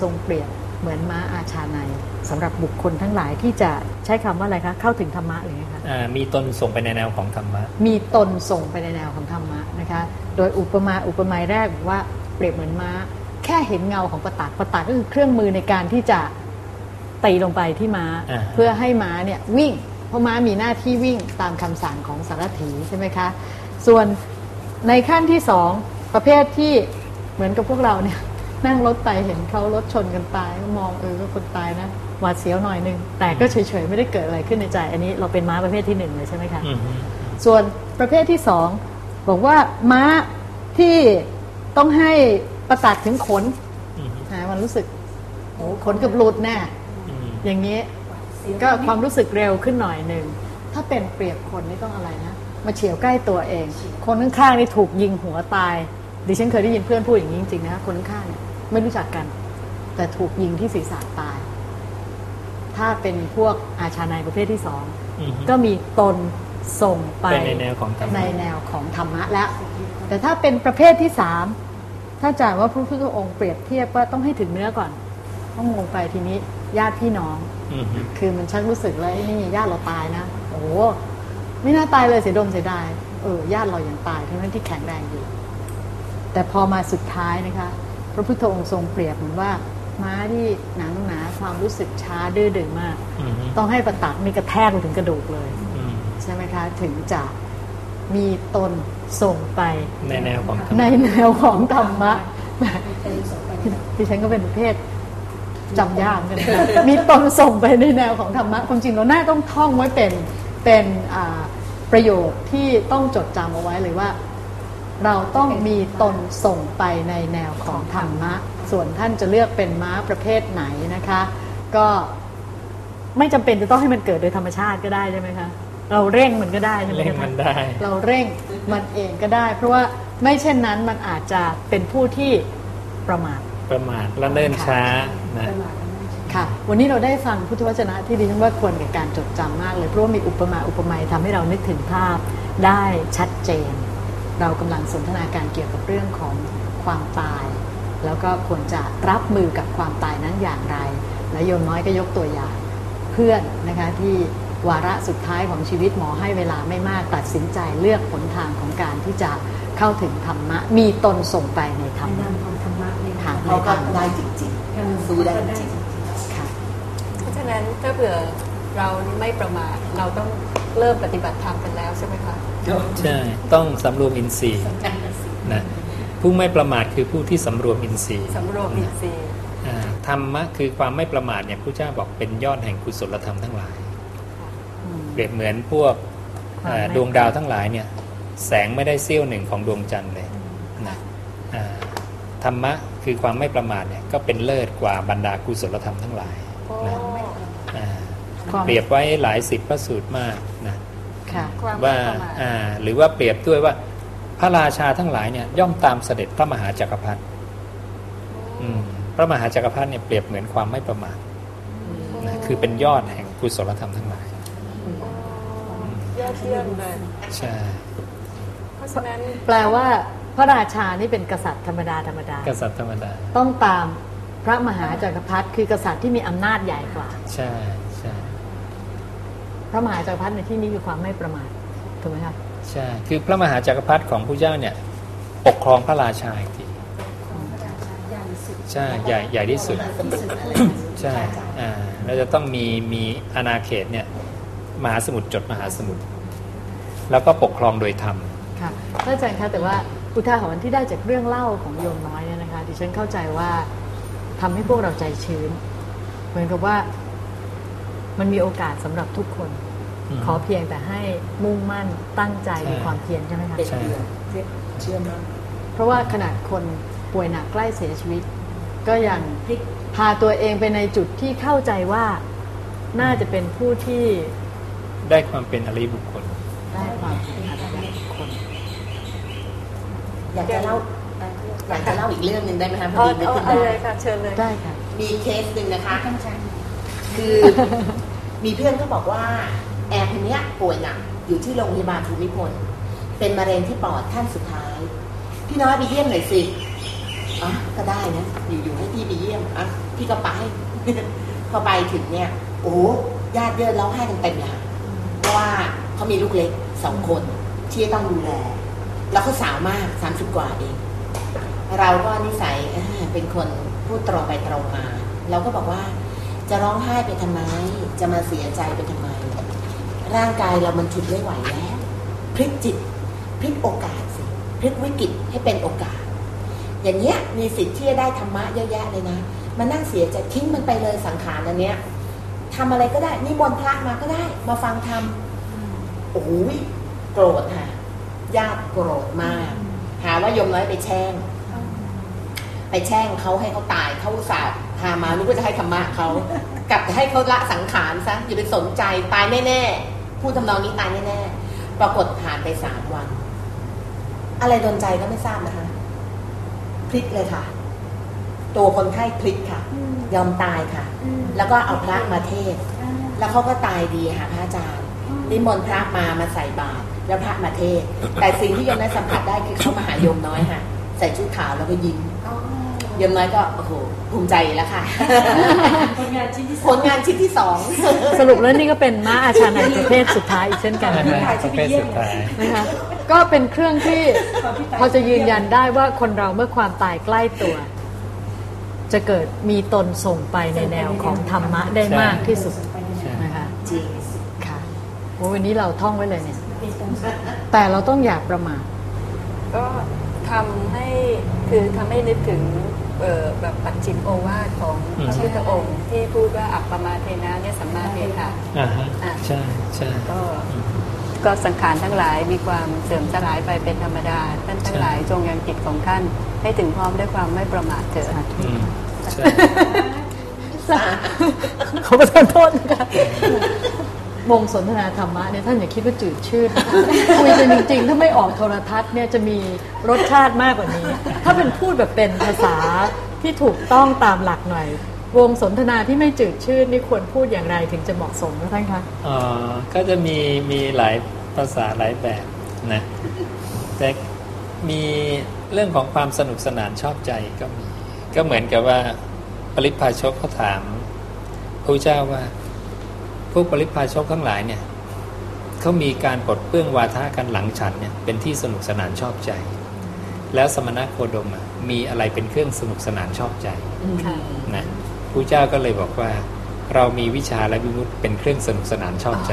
ทรงเปรียบเหมือนม้าอาชาในยสำหรับบุคคลทั้งหลายที่จะใช้คำว่าอะไรคะเข้าถึงธรรมะหรือไงคะอ่ามีตนส่งไปในแนวของธรรมะ มีตนส่งไปในแนวของธรรมะนะคะโดยอุปมาอุปไมยแรกบอกว่าเปรียบเหมือนม้า แค่เห็นเงาของประตักประตักก็คือเครื่องมือในการที่จะตีลงไปที่ม้าอ่าเพื่อให้ม้าเนี่ยวิ่ง เพราะม้ามีหน้าที่วิ่งตามคำสั่งของสารถีใช่ไหมคะ ส่วนในขั้นที่สองประเภทที่เหมือนกับพวกเราเนี่ยนั่งรถไปเห็นเขารถชนกันตายมองเออก็คนตายนะหวาดเสียวหน่อยนึง แต่ก็เฉยๆไม่ได้เกิดอะไรขึ้นในใจ อันนี้เราเป็นม้าประเภทที่หนึ่งเลยใช่ไหมคะส่วนประเภทที่สองบอกว่าม้าที่ต้องให้ประตักถึงขนอืมฮึนะมันรู้สึกโอ้ขนเกือบหลุดแน่อย่างนี้ ก็ความรู้สึกเร็วขึ้นหน่อยหนึ่ง ถ้าเป็นเปรียบคนนี่ต้องอะไรนะ มาเฉียวใกล้ตัวเอง คนข้างๆนี่ถูกยิงหัวตาย ดิฉันเคยได้ยินเพื่อนพูดอย่างนี้จริงๆนะ คนข้างๆเนี่ยไม่รู้จักกัน แต่ถูกยิงที่ศีรษะตาย ถ้าเป็นพวกอาชาในประเภทที่สองอืมฮึก็มีตนส่งไปเป็นในแนวของธรรมะในแนวของธรรมะแล้ว แต่ถ้าเป็นประเภทที่สามถ้าอาจารย์ว่าพระพุทธองค์เปรียบเทียบว่าต้องให้ถึงเนื้อก่อน ต้องลงไปทีนี้ญาติพี่น้องอืมฮึคือมันชักรู้สึกแล้วไอ้นี่ญาติเราตายนะโอ้โอ้ไม่น่าตายเลยเสียดมเสียดายเออญาติเรายังตายทั้งนั้นที่แข็งแรงอยู่ แต่พอมาสุดท้ายนะคะ พระพุทธองค์ทรงเปรียบเหมือนว่าม้าที่หนังหนาความรู้สึกช้าดื้อดึงมากอืมต้องให้ประตักมีกระแทกไปถึงกระดูกเลยอืมใช่ไหมคะ ถึงจะมีตนส่งไปในแนวของธรรในมะแนวของธรรมะไปส่งไปดิฉันก็เป็นประเพศ จำยากเหมือนกันนะมีตนส่งไปในแนวของธรรมะความจริงเราน่าต้องท่องไว้เป็นเป็นอ่าประโยคที่ต้องจดจำเอาไว้เลยว่า เราต้องมีตนส่งไปในแนวของธรรมะ ส่วนท่านจะเลือกเป็นม้าประเภทไหนนะคะ ก็ไม่จำเป็นจะต้องให้มันเกิดโดยธรรมชาติก็ได้ใช่ไหมคะเราเร่งมันก็ได้ใช่ไหมเร่งคะมันได้ เราเร่งมันเองก็ได้ เพราะว่าไม่เช่นนั้นมันอาจจะเป็นผู้ที่ประมาท ประมาทละเนิ่นช้านะค่ะ วันนี้เราได้ฟังพุทธวจนะที่ดิฉันว่าควรแก่การจดจำมากเลย เพราะว่ามีอุปมาอุปไมยทำให้เรานึกถึงภาพได้ชัดเจน เรากำลังสนทนาการเกี่ยวกับเรื่องของความตาย แล้วก็ควรจะรับมือกับความตายนั้นอย่างไร และโยมน้อยก็ยกตัวอย่างเพื่อนนะคะที่วาระสุดท้ายของชีวิตหมอให้เวลาไม่มากตัดสินใจเลือกหนทางของการที่จะเข้าถึงธรรมะ มีตนส่งไปในธรรมะ นามของธรรมะเลยค่ะเขาก็ได้จริงเออๆสู้ได้จริงค่ะเพราะฉะนั้นถ้าเผื่อเราไม่ประมาทเราต้องเริ่มปฏิบัติธรรมกันแล้วใช่ไหมคะใช่ต้องสำรวมอินทรีย์นะผู้ไม่ประมาทคือผู้ที่สำรวมอินทรีย์สำรวมอินทรีย์อ่าธรรมะคือความไม่ประมาทเนี่ยพระเจ้าบอกเป็นยอดแห่งกุศลธรรมทั้งหลายเปรียบเหมือนพวกความอ่าไม่ดวงดาวทั้งหลายเนี่ยแสงไม่ได้เสี้ยวหนึ่งของดวงจันทร์เลยนะอ่าธรรมะ คือความไม่ประมาทเนี่ยก็เป็นเลิศกว่าบรรดากุศลธรรมทั้งหลายนะอ่าความเปรียบไว้หลายสิบพระสูตรมากนะค่ะความไม่ว่าประมาทอ่าหรือว่าเปรียบด้วยว่า พระราชาทั้งหลายเนี่ยย่อมตามเสด็จพระมหาจักรพรรดิอืมพระมหาจักรพรรดิเนี่ยเปรียบเหมือนความไม่ประมาทนะคือเป็นยอดแห่งกุศลธรรมทั้งหลายยอดเยี่ยมเลยใช่เพราะฉะนั้นแปลว่า พระราชานี่เป็นกษัตริย์ธรรมดาธรรมดา กษัตริย์ธรรมดา ต้องตามพระมหาจักรพรรดิคือกษัตริย์ที่มีอำนาจใหญ่กว่า ใช่ใช่พระมหาจักรพรรดิในที่นี้คือความไม่ประมาทถูกไหมคะใช่คือพระมหาจักรพรรดิของพระเจ้าเนี่ยปกครองพระราชาอีกทีของพระราชาใหญ่สุดใช่ใหญ่ใหญ่ที่สุดที่สุดอะไรใช่อ่าเราจะต้องมีมีอาณาเขตเนี่ยมหาสมุทรจดมหาสมุทรแล้วก็ปกครองโดยธรรมค่ะท่านอาจารย์คะแต่ว่า อุทาหรณ์ที่ได้จากเรื่องเล่าของโยมน้อยเนี่ยนะคะดิฉันเข้าใจว่าทำให้พวกเราใจชื้น เหมือนกับว่ามันมีโอกาสสำหรับทุกคนอืมขอเพียงแต่ให้มุ่งมั่นตั้งใจใช่มีความเพียรใช่ไหมคะเป็นใช่เดือนเชื่อมั่นเพราะว่าขนาดคนป่วยหนักใกล้เสียชีวิต ก็ยังพาตัวเองไปในจุดที่เข้าใจว่าน่าจะเป็นผู้ที่ได้ความเป็นอริยบุคคลได้ความเป็นอริยบุคคล อยากจะเล่าอยากจะเล่าอีกเรื่องหนึ่งได้ไหมคะพเอาอดีนึกเอาขึ้นเอาเลได้ยค่ะเชิญเลยได้ค่ะมีเคสหนึ่งนะคะต้องใช้คือมีเพื่อนก็บอกว่าแอร์คนเนี้ยป่วยหนักอยู่ที่โรงพยาบาลภูมิพลเป็นมะเร็งที่ปอดขั้นสุดท้าย พี่น้อยไปเยี่ยมหน่อยสิอะก็ได้นะอยู่ๆให้พี่ไปเยี่ยมอะพี่ก็ไปพอไปถึงเนี่ย โอ้ญาติเยอะร้องไห้กันเต็มเลยค่ะเพราะว่าเขามีลูกเล็กสองคนที่ต้องดูแล แล้วเขาสาวมากสามสิบกว่าเอง เราก็นิสัยเป็นคนพูดตรงไปตรงมา เราก็บอกว่าจะร้องไห้ไปทำไม จะมาเสียใจไปทำไม ร่างกายเรามันทนไม่ไหวแล้วพลิกจิตพลิกโอกาสสิพลิกวิกฤตให้เป็นโอกาส อย่างเงี้ยมีสิทธิ์ที่จะได้ธรรมะเยอะแยะเลยนะมานั่งเสียใจทิ้งมันไปเลยสังขารอันเนี้ยทำอะไรก็ได้นิมนต์พระมาก็ได้ มาฟังธรรมโอ้ยโกรธค่ะ ญาติโกรธมาก หาว่าโยมน้อยไปแช่ง ไปแช่งเขาให้เขาตายเขาอุตส่าห์พามานึกว่าจะให้ธรรมะเขากลับจะให้เขาละสังขารซะอย่าไปสนใจตายแน่ๆพูดทำนองนี้ตายแน่ๆปรากฏผ่านไปสามวัน อะไรโดนใจก็ไม่ทราบนะคะพลิกเลยค่ะ ตัวคนไข้พลิกค่ะ ยอมตายค่ะ แล้วก็เอาพระมาเทศน์แล้วเขาก็ตายดีค่ะพระอาจารย์นิมนต์พระมามาใส่บาตร แล้วพระมาเทศน์แต่สิ่งที่โยมได้สัมผัสได้คือเขามาหาโยมน้อยค่ะ ใส่ชุดขาวแล้วก็ยิ้มอ๋ออยังน้อยก็โอ้โหภูมิใจแล้วค่ะ ผลงานชิ้นที่สผองลงานชิ้นที่สองสรุปแล้วนี่ก็เป็นม้าอาชาในประเภทสุดท้ายอีกเช่นกันใช่ไหมนะคะประเภทสุดท้ายนะคะก็เป็นเครื่องที่พอจะยืนยันได้ว่าคนเราเมื่อความตายใกล้ตัว จะเกิดมีตนส่งไปในแนวของธรรมะได้มากที่สุดไปในใช่นะคะจริงค่ะโอ้วันนี้เราท่องไว้เลยเนี่ยเป็นตรงสุด แต่เราต้องอย่าประมาทก็ทำให้คือทำให้นึกถึงเอ่อแบบปัจจิมโอวาทของอืมพระพุทธองค์ที่พูดว่าอัปปมาเทนะเนี่ยสัมมาเทนะอ่าฮะอะใช่ใช่ก็ก็สังขารทั้งหลายมีความเสื่อมสลายไปเป็นธรรมดา ท่านทั้งหลายจงยังจิตของท่านให้ถึงพร้อมด้วยความไม่ประมาทเถิดอืมใช่ขอประทานโทษนะคะ วงสนทนาธรรมะเนี่ยท่านอย่าคิดว่าจืดชืดคุยกันจริงๆ ถ้าไม่ออกโทรทัศน์เนี่ยจะมีรสชาติมากกว่านี้ ถ้าเป็นพูดแบบเป็นภาษาที่ถูกต้องตามหลักหน่อย วงสนทนาที่ไม่จืดชืดนี่ควรพูดอย่างไรถึงจะเหมาะสมนะท่านคะเออก็จะมีมีหลายภาษาหลายแบบนะแต่มีเรื่องของความสนุกสนานชอบใจก็มีก็เหมือนกับว่าปริพาชกเขาถามพระเจ้าว่า พวกปริพาชกทั้งหลายเนี่ยเขามีการปลดเปื้องวาทะกันหลังฉันเนี่ยเป็นที่สนุกสนานชอบใจ แล้วสมณะโคดมอะมีอะไรเป็นเครื่องสนุกสนานชอบใจค่ะนะพระเจ้าก็เลยบอกว่า เรามีวิชาและวิมุตติเป็นเครื่องสนุกสนานชอบใจ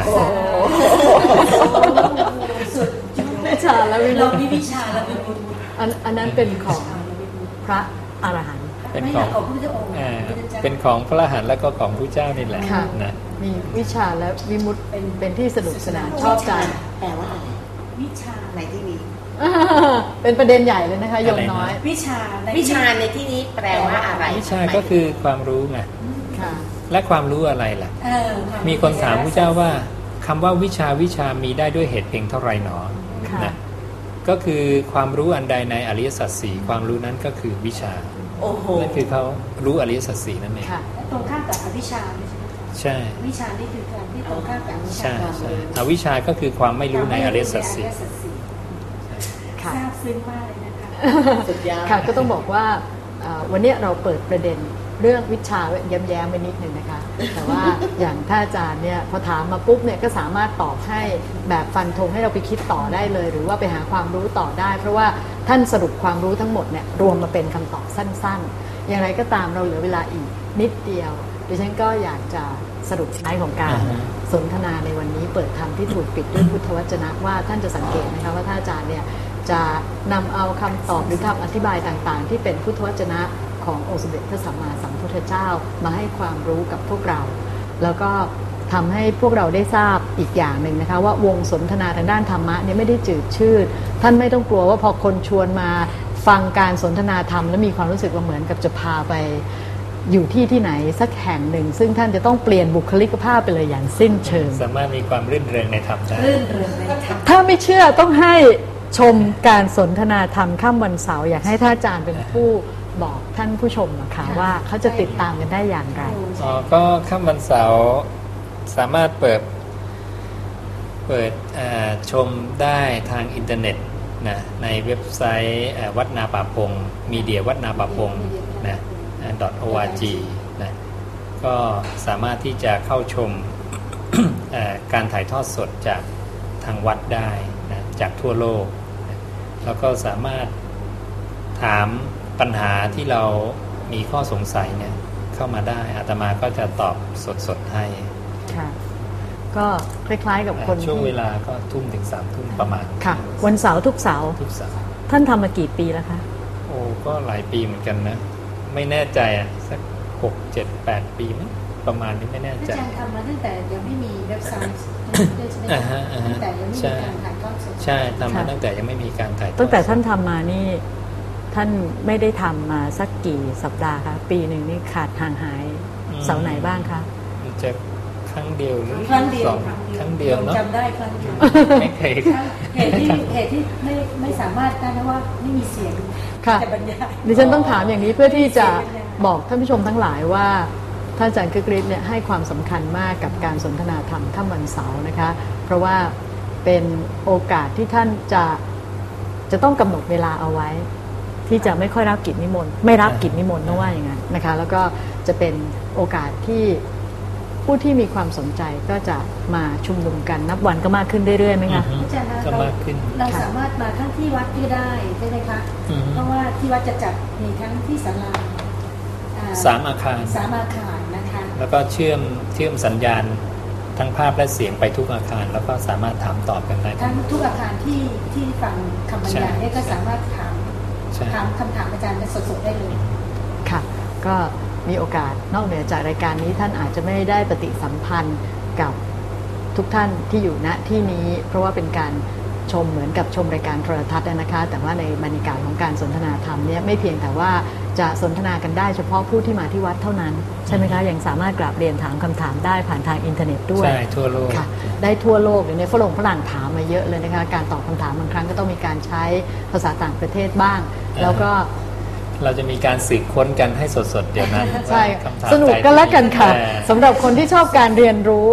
สุดวิชาและวิมุเราตติมีวิชาเรามีบุญอันอันนั้นเป็นของพระอรหันต์ เป็นไม่ขออยางกของพระพุทธองค์เอ่อพระพุทธจ้าเป็นของพระอรหันต์และก็ของพระเจ้านี่แหละค่ะนะมีวิชาและวิมุตติเป็นเป็นที่สนุกสนานชอบใจแปลว่าอะไรวิชาในที่นี้เป็นประเด็นใหญ่เลยนะคะโยมน้อย วิชาในวิชาในที่นี้แปลว่าอะไร วิชาก็คือความรู้ไงค่ะและความรู้อะไรล่ะเออมีคนถามพระเจ้าว่าคำว่าวิชาวิชามีได้ด้วยเหตุเพียงเท่าไรหนอค่ะนะก็คือความรู้อันใดในอริยสัจสี่ความรู้นั้นก็คือวิชา โอ้โหนั่นคือเขารู้อริยสัจสี่นั่นเองค่ะตรงข้ามกับอวิชาไม่ใช่ไหมใช่วิชานี่คือการที่ตรงข้ามกับอวิชาใช่ใช่อวิชาก็คือความไม่รู้ในอริยสัจสี่อริยสัจสี่ค่ะทราบซึ้งมากเลยนะคะสุดยอดค่ะก็ต้องบอกว่าเอ่อวันนี้เราเปิดประเด็น เรื่องวิชาไว้แย้มๆไปนิดหนึ่งนะคะ แต่ว่าอย่างท่านอาจารย์เนี่ยพอถามมาปุ๊บเนี่ยก็สามารถตอบให้แบบฟันธงให้เราไปคิดต่อได้เลย หรือว่าไปหาความรู้ต่อได้ เพราะว่าท่านสรุปความรู้ทั้งหมดเนี่ยรวมมาเป็นคำตอบสั้น ๆ อย่างไรก็ตามเราเหลือเวลาอีกนิดเดียวดิฉันก็อยากจะสรุปท้ายของการอ่าฮะสนทนาในวันนี้ เปิดธรรมที่ถูกปิดด้วยพุทธวจนะว่าท่านจะสังเกตนะคะว่าท่านอาจารย์เนี่ยจะนำเอาคำตอบหรือคำอธิบายต่างๆ ที่เป็นพุทธวจนะ ขององค์สมเด็จพระสัมมาสัมพุทธเจ้ามาให้ความรู้กับพวกเรา แล้วก็ทำให้พวกเราได้ทราบอีกอย่างหนึ่งนะคะ ว่าวงสนทนาทางด้านธรรมะเนี่ยไม่ได้จืดชืดท่านไม่ต้องกลัวว่าพอคนชวนมาฟังการสนทนาธรรม แล้วมีความรู้สึกว่าเหมือนกับจะพาไปอยู่ที่ที่ไหนสักแห่งหนึ่ง ซึ่งท่านจะต้องเปลี่ยนบุคลิกภาพไปเลยอย่างสิ้นเชิง สามารถมีความรื่นเริงในธรรมได้รื่นเริงในธรรมถ้าไม่เชื่อต้องให้ชมการสนทนาธรรมค่ำวันเสาร์อยากให้ท่านอาจารย์เป็นผู้ บอกท่านผู้ชมนะคะว่าเขาจะติดตามกันได้อย่างไรอ๋อก็ค่ำวันเสาร์สามารถเปิด เปิดเอ่อชมได้ทางอินเทอร์เน็ตนะในเว็บไซต์เอ่อวัดนาป่าพงมีเดียวัดนาป่าพงนะเอ่อ .org นะก็สามารถที่จะเข้าชมเอ่อการถ่ายทอดสดจากทางวัดได้นะจากทั่วโลกนะแล้วก็สามารถถาม ปัญหาที่เรามีข้อสงสัยเนี่ยเข้ามาได้อาตมาก็จะตอบสดๆให้ค่ะก็คล้ายๆกับคนช่วงที่เวลาก็ทุ่มถึงสามทุ่มประมาณค่ะ วันเสาร์ทุกเสาร์ทุกเสาร์ท่านทำมากี่ปีแล้วคะโอ้ก็หลายปีเหมือนกันนะ ไม่แน่ใจอะสักหกเจ็ดแปดปีมั้งประมาณนี้ไม่แน่อาใจจารย์ทำมาตั้งแต่ยังไม่มีเว็บไซต์ด้วยใช่ไหมอ่าคะฮะอ่าฮะตั้งแต่ยังไม่มีใช่การถ่ายทอดสดใช่ทำมาตั้งแต่ยังไม่มีการถ่ายทอดตั้งแต่ท่านสดทำมานี่ ท่านไม่ได้ทำมาสักกี่สัปดาห์คะปีหนึ่งนี่ขาดห่างหายเสาร์ไหนบ้างคะมันจะครั้งเดียวหรือครั้งเดียวสองครั้งเดียวเนาะจำได้ครั้งเดียวไม่เคยเหตุที่เหตุที่ไม่ไม่สามารถได้เพราะว่าไม่มีเสียงค่ะจะบรรยายดิฉันต้องถามอย่างนี้เพื่อที่จะบอกท่านผู้ชมทั้งหลายว่าท่านอาจารย์คึกฤทธิ์เนี่ยให้ความสำคัญมากกับการสนทนาธรรมค่ำวันเสาร์นะคะ เพราะว่าเป็นโอกาสที่ท่านจะจะต้องกำหนดเวลาเอาไว้ ที่จะไม่ค่อยรับกิจนิมนต์ไม่รับกิจนิมนต์ต้องว่าอย่างนั้นนะคะแล้วก็จะเป็นโอกาสที่ผู้ที่มีความสนใจก็จะมาชุมนุมกันนับวันก็มากขึ้นเรื่อยๆไหมคะอือฮึอาจารย์นะก็เรามากขึ้นเราค่ะสามารถมาทั้งที่วัดก็ได้ใช่ไหมคะอือฮึเพราะว่าที่วัดจะจัดมีทั้งที่ศาลาอ่สามอาคารสามอาคารนะคะแล้วก็เชื่อมเชื่อมสัญญาณทั้งภาพและเสียงไปทุกอาคาร แล้วก็สามารถถามตอบกันได้ทั้งทุกอาคารที่ที่ฟังคำบรรยายเนี่ยก็ใช่สามารถถามใช่ ถามคำถามอาจารย์ได้สดๆได้เลยค่ะ ก็มีโอกาสนอกเหนือจากรายการนี้ท่านอาจจะไม่ได้ปฏิสัมพันธ์กับทุกท่านที่อยู่ณที่นี้ เพราะว่าเป็นการชมเหมือนกับชมรายการโทรทัศน์นะคะ แต่ว่าในบรรยากาศของการสนทนาธรรมเนี่ยไม่เพียงแต่ว่า จะสนทนากันได้เฉพาะผู้ที่มาที่วัดเท่านั้น ใช่ไหมคะยังสามารถกราบเรียนถามคำถามได้ผ่านทางอินเทอร์เน็ตด้วยใช่ทั่วโลกค่ะได้ทั่วโลกเดี๋ยวนี้ฝรั่งฝรั่งถามมาเยอะเลยนะคะการตอบคำถามบางครั้งก็ต้องมีการใช้ภาษาต่างประเทศบ้าง แล้วก็เราจะมีการสืบค้นกันให้สดๆ เดี๋ยวนั้นใช่ว่าคำถามสนุกกันแล้วกันค่ะใจดีสำหรับคนที่ชอบการเรียนรู้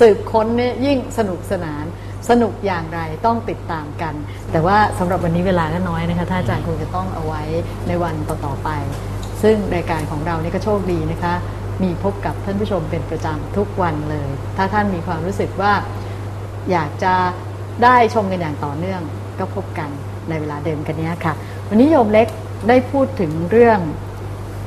สืบค้นเนี่ยยิ่งสนุกสนาน สนุกอย่างไรต้องติดตามกัน แต่ว่าสำหรับวันนี้เวลาก็น้อยนะคะท่านอาจารย์คงจะต้องเอาไว้ในวันต่อๆไป ซึ่งรายการของเรานี่ก็โชคดีนะคะ มีพบกับท่านผู้ชมเป็นประจำทุกวันเลย ถ้าท่านมีความรู้สึกว่าอยากจะได้ชมกันอย่างต่อเนื่องก็พบกันในเวลาเดิมกันเนี้ยค่ะ วันนี้โยมเล็กได้พูดถึงเรื่อง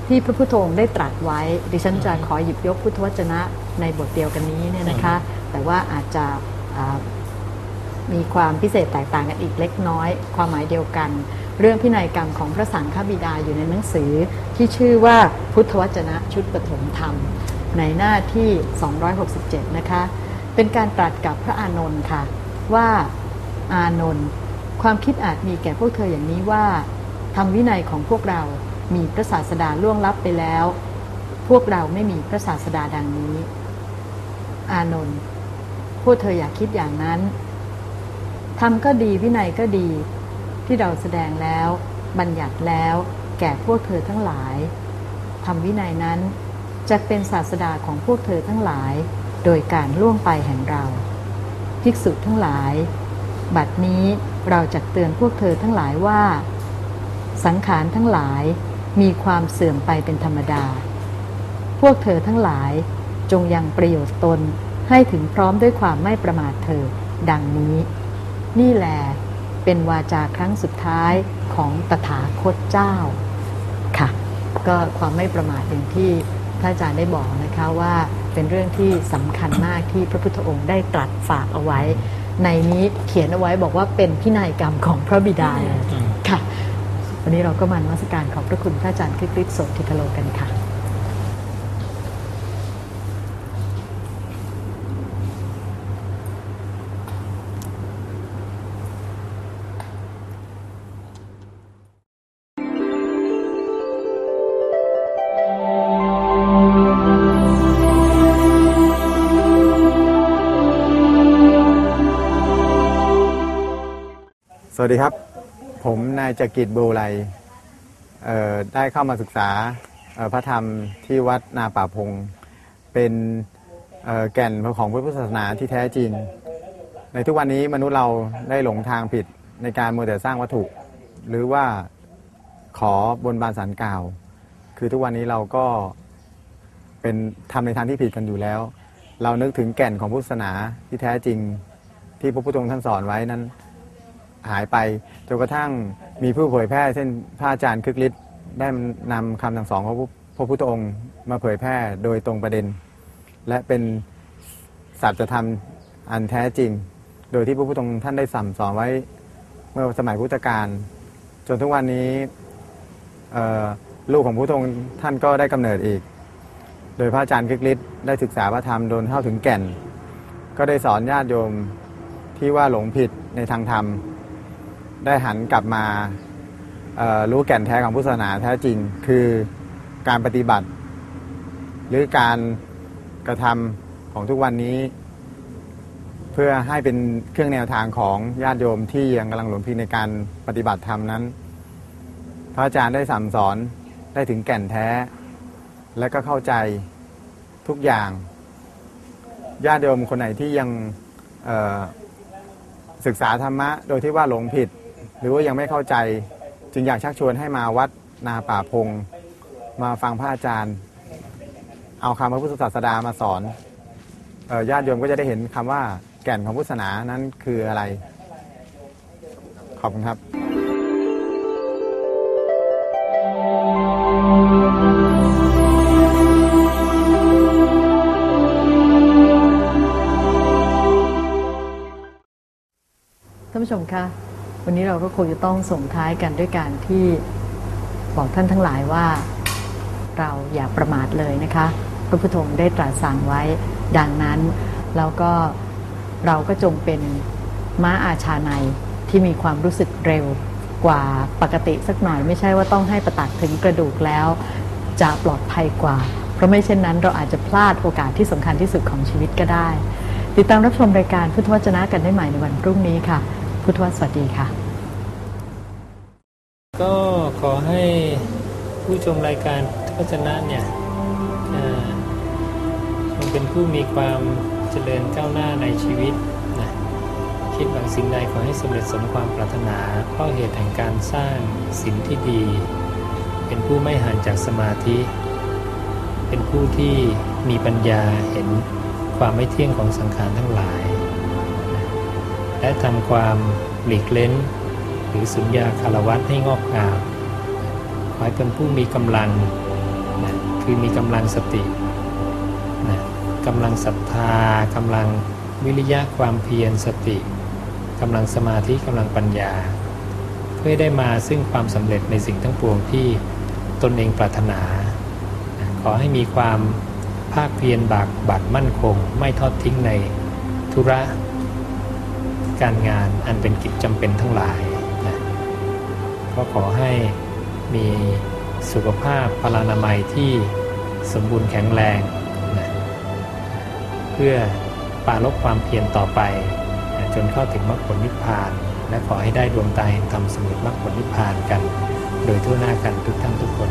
ที่พระพุทโธองค์ได้ตรัสไว้ ดิฉันจะขอหยิบยกพุทธวจนะในบทเดียวกันนี้เนี่ยนะคะ แต่ว่าอาจจะ มีความพิเศษแตกต่างกันอีกเล็กน้อย ความหมายเดียวกัน เรื่องพินัยกรรมของพระสังฆบิดาอยู่ในหนังสือ ที่ชื่อว่าพุทธวจนะชุดปฐมธรรม ในหน้าที่ 267 นะคะ เป็นการตรัสกับพระอานนท์ค่ะ ว่าอานนท์ความคิดอาจมีแก่พวกเธออย่างนี้ว่าทำวินัยของพวกเรา มีพระศาสดาล่วงลับไปแล้ว พวกเราไม่มีพระศาสดาดังนี้ อานนท์พวกเธออย่าคิดอย่างนั้น ทำก็ดีวินัยก็ดี ที่เราแสดงแล้ว บัญญัติแล้วแก่พวกเธอทั้งหลายทำวินัยนั้นจะเป็นศาสดาของพวกเธอทั้งหลาย โดยการล่วงไปแห่งเรา ภิกษุทั้งหลาย บัดนี้เราจะเตือนพวกเธอทั้งหลายว่า สังขารทั้งหลายมีความเสื่อมไปเป็นธรรมดา พวกเธอทั้งหลายจงยังประโยชน์ตนให้ถึงพร้อมด้วยความไม่ประมาทเถิดดังนี้ นี่แหละเป็นวาจาครั้งสุดท้ายของตถาคตเจ้าค่ะ ก็ความไม่ประมาทอย่างที่ท่านอาจารย์ได้บอกนะคะว่าเป็นเรื่องที่สำคัญมากที่พระพุทธองค์ได้ตรัสฝากเอาไว้ ในนี้เขียนเอาไว้บอกว่าเป็นพินัยกรรมของพระบิดาอืมค่ะ วันนี้เราก็มานมัสการขอบพระคุณพระอาจารย์คริสติสโสติคโลกันค่ะ วัสดีครับ ผมนายจักริดบูไรเอ่อได้เข้ามาศึกษาพระธรรมที่วัดนาป่าพง เป็นแก่นของพุทธศาสนาที่แท้จริง ในทุกวันนี้มนุษย์เราได้หลงทางผิดในการมัวแต่สร้างวัตถุ หรือว่าขอบนบานสารกล่าว คือทุกวันนี้เราก็เป็นทำในทางที่ผิดกันอยู่แล้ว เรานึกถึงแก่นของพุทธศาสนาที่แท้จริงที่พระพุทธองค์ท่านสอนไว้นั้น หายไปจนกระทั่งมีผู้เผยแพร่เช่นพระอาจารย์คึกฤทธิ์ได้นำคำสั่งสอนของพระพุทธองค์มาเผยแพร่โดยตรงประเด็น และเป็นสัจธรรมอันแท้จริง โดยที่พระพุทธองค์ท่านได้สั่งสอนไว้เมื่อสมัยพุทธกาลจนทุกวันนี้ลูกของพระพุทธองค์ท่านก็ได้กำเนิดอีก โดยพระอาจารย์คึกฤทธิ์ได้ศึกษาพระธรรมโดนเข้าถึงแก่น ก็ได้สอนญาติโยมที่ว่าหลงผิดในทางธรรม ได้หันกลับมารู้แก่นแท้ของพุทธศาสนาแท้จริง คือการปฏิบัติ หรือการกระทำของทุกวันนี้ เพื่อให้เป็นเครื่องแนวทางของญาติโยมที่ยังกำลังหลงผิดในการปฏิบัติธรรมนั้น พระอาจารย์ได้สั่งสอนได้ถึงแก่นแท้ และก็เข้าใจทุกอย่างญาติโยมคนไหนที่ยังศึกษาธรรมะ โดยที่ว่าหลงผิด หรือว่ายังไม่เข้าใจจึงอยากชักชวนให้มาวัดนาป่าพง มาฟังพระอาจารย์ เอาคำพระพุทธศาสดามาสอนญาติโยมก็จะได้เห็นคำว่าแก่นของพุทธศาสนานั้นคืออะไร ขอบคุณครับท่านผู้ชมคะ วันนี้เราก็คงจะต้องส่งท้ายกันด้วยการที่บอกท่านทั้งหลายว่าเราอย่าประมาทเลยนะคะ พระพุทธองค์ได้ตรัสสั่งไว้ดังนั้น แล้วก็เราก็จงเป็นม้าอาชาในที่มีความรู้สึกเร็วกว่าปกติสักหน่อย ไม่ใช่ว่าต้องให้ประตักถึงกระดูกแล้ว จะปลอดภัยกว่า เพราะไม่เช่นนั้นเราอาจจะพลาดโอกาสที่สำคัญที่สุดของชีวิตก็ได้ ติดตามรับชมรายการพุทธวจนะกันได้ใหม่ในวันพรุ่งนี้ค่ะ พุทธวสวัสดีค่ะ ก็ขอให้ผู้ชมรายการพจนะเนี่ยจงเป็นผู้มีความเจริญก้าวหน้าในชีวิตนะคิดหวังสิ่งใดขอให้สำเร็จสมความปรารถนาเพราะเหตุแห่งการสร้างสิ่งที่ดี เป็นผู้ไม่ห่างจากสมาธิ เป็นผู้ที่มีปัญญาเห็นความไม่เที่ยงของสังขารทั้งหลาย และทำความหลีกเล้น หรือสุญญาคารวัตให้งอกงามขอให้เป็นผู้มีกำลังนะคือมีกำลังสตินะกำลังศรัทธากำลังวิริยะความเพียรสติกำลังสมาธิกำลังปัญญา เพื่อได้มาซึ่งความสำเร็จในสิ่งทั้งปวงที่ตนเองปรารถนานะขอให้มีความภาคเพียรบากบัดมั่นคง ไม่ทอดทิ้งในธุระ การงานอันเป็นกิจจำเป็นทั้งหลายนะก็ขอให้มีสุขภาพพลานามัยที่สมบูรณ์แข็งแรงนะเพื่อปราลบความเพียรต่อไปนะจนเข้าถึงมรรคผลนิพพาน และขอให้ได้ดวงตาเห็นธรรมสมุทรมรรคผลนิพพานกัน โดยทั่วหน้ากันทุกท่านทุกคน